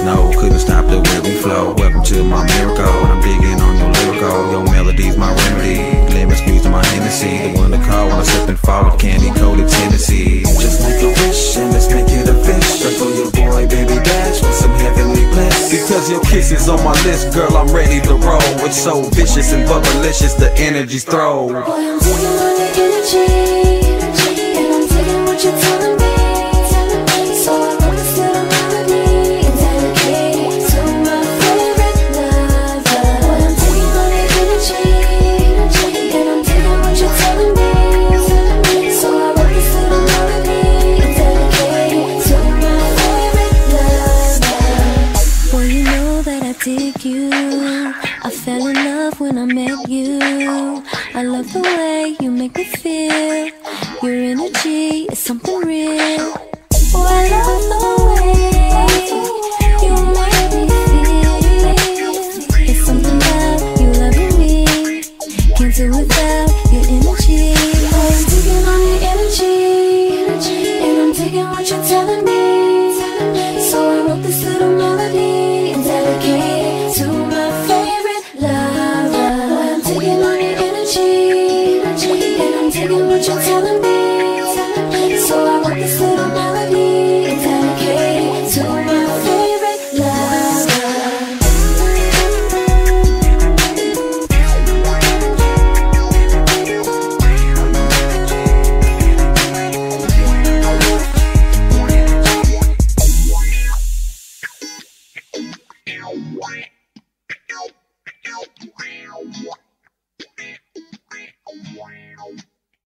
snow. Couldn't stop the way we flow. Welcome to my miracle. I'm digging on your lyrical. Your melody's my remedy. Lemon squeeze to my Hennessy. The one to call when I slip and forward. Candy coated Tennessee. Just make a wish and let's make it official for your boy, baby Dash, with some heavenly bliss. Because your kiss is on my list, girl, I'm ready to roll. It's so vicious and bubblicious, the energy's throw. Boy, love when I met you. I love the way you make me feel. Your energy is something real. Oh, I love